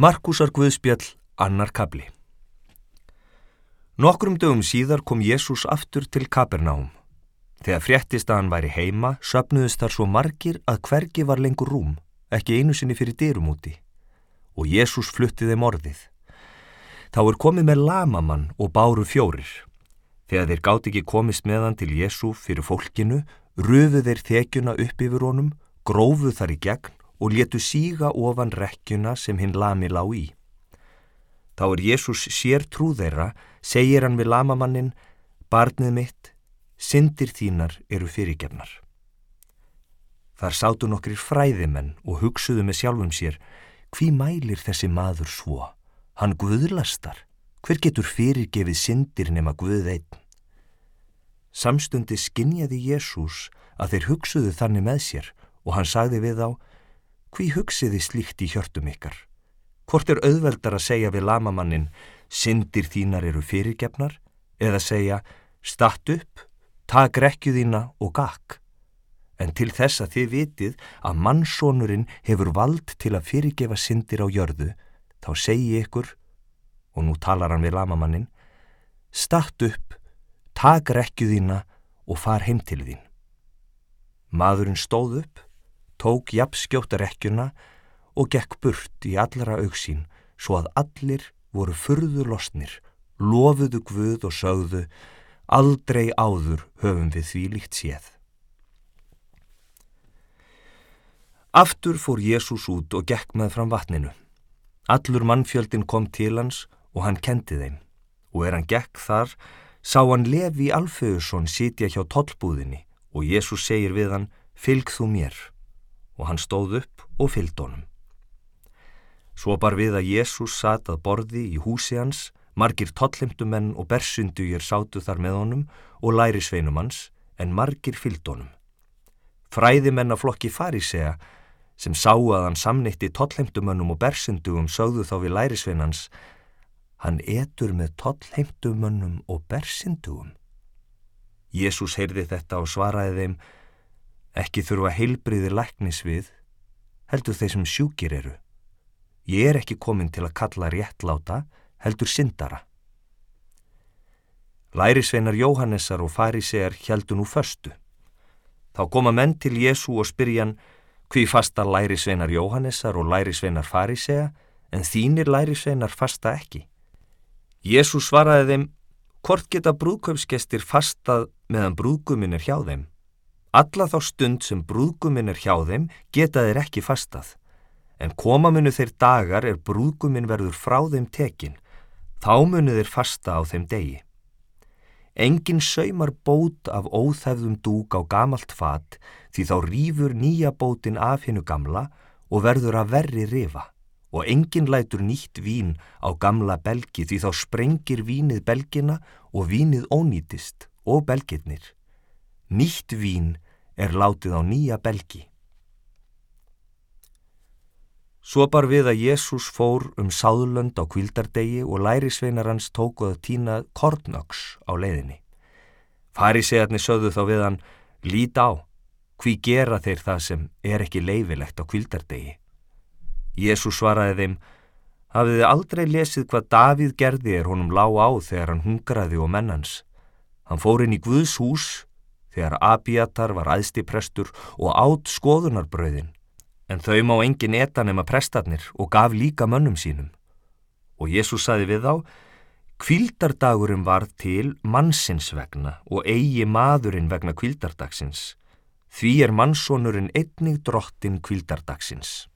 Markusar Guðspjall, annar kabli Nokkrum dögum síðar kom Jésús aftur til Kapernaum. Þegar fréttist að hann væri heima, söpnuðist þar svo margir að hvergi var lengur rúm, ekki einu sinni fyrir dyrum úti. Og Jésús flutti þeim orðið. Þá er komið með lamamann og báru fjórir. Þegar þeir gátt ekki komist meðan til Jésú fyrir fólkinu, röfu þeir þekjuna upp yfir honum, grófu þar í gegn og letu síga ofan rekkjuna sem hinn lami lá í. Þá er Jésús sér trú þeirra, segir hann við lamamannin, barnið mitt, syndir þínar eru fyrirgefnar. Þar sátu nokkrir fræðimenn og hugsuðu með sjálfum sér, hví mælir þessi maður svo? Hann guðlastar, hver getur fyrirgefið syndir nema guð einn? Samstundi skinjaði Jésús að þeir hugsuðu þannig með sér og hann sagði við þá, hví hugsiði slíkt í hjörtum ykkar? Hvort er auðveldar að segja við lamamannin, syndir þínar eru fyrirgefnar, eða segja, statt upp, tak rekju þína og gakk. En til þess að þið vitið að mannsónurinn hefur vald til að fyrirgefa syndir á jörðu, þá segi ykkur, og nú talar hann við lamamannin, statt upp, tak rekju þína og far heim til þín. Maðurinn stóð upp, tók jafnskjóta rekkjuna og gekk burt í allra auksín svo að allir voru furðu losnir, lofuðu guð og sögðu, aldrei áður höfum við því líkt séð. Aftur fór Jésús út og gekk með fram vatninu. Allur mannfjöldin kom til hans og hann kendi þeim og er hann gekk þar sá hann Levi Alfeusson sitja hjá tollbúðinni og Jésús segir við hann, fylg þú mér og hann stóð upp og fylgd honum. Svo bar við að Jésús sat að borði í húsi hans, margir tollheimtumenn og bersundugir sátu þar með honum og læri sveinum hans, en margir fylgd honum. Fræðimenn af flokki farisea, sem sá að hann samnýtti tollheimtumönnum og bersundugum sögðu þá við læri sveinans, hann etur með tollheimtumönnum og bersundugum. Jésús heyrði þetta og svaraði þeim, Ekki þurfa heilbriði læknis við, heldur þeir sem sjúkir eru. Ég er ekki komin til að kalla réttláta, heldur syndara. Lærisveinar Jóhannesar og farisegar heldur nú förstu. Þá koma menn til Jésu og spyrjan hví fasta lærisveinar Jóhannesar og lærisveinar farisega, en þínir lærisveinar fasta ekki. Jésu svaraði þeim, hvort geta brúðkaupsgestir fastað meðan brúðguminn er hjá þeim? Alla þá stund sem brúðguminn er hjá þeim geta þeir ekki fastað, en koma munu þeir dagar er brúðguminn verður frá þeim tekin, þá munu þeir fasta á þeim degi. Engin saumar bót af óþæfðum dúk á gamalt fat því þá rýfur nýja bótin af hennu gamla og verður að verri rifa og engin lætur nýtt vín á gamla belgi því þá sprengir vínið belgina og vínið ónýtist og belgirnir. Nýtt vín er látið á nýja belgi. Svo bar við að Jésús fór um sáðlönd á kvildardegi og lærisveinar hans tókuð að týna kornöks á leiðinni. Farisegarnir sögðu þá við hann, lít á, hví gera þeir það sem er ekki leifilegt á kvildardegi. Jésús svaraði þeim, hafið þið aldrei lesið hvað Davíð gerði er honum lág á þegar hann hungraði og mennans. Hann fór inn í Guðs hús þegar Abiatar var aðsti prestur og átt skoðunarbröðin, en þau má engin eta nema prestarnir og gaf líka mönnum sínum. Og Jésús saði við þá, kvildardagurinn var til mannsins vegna og eigi maðurinn vegna kvildardagsins. Því er mannsónurinn einnig drottin kvildardagsins.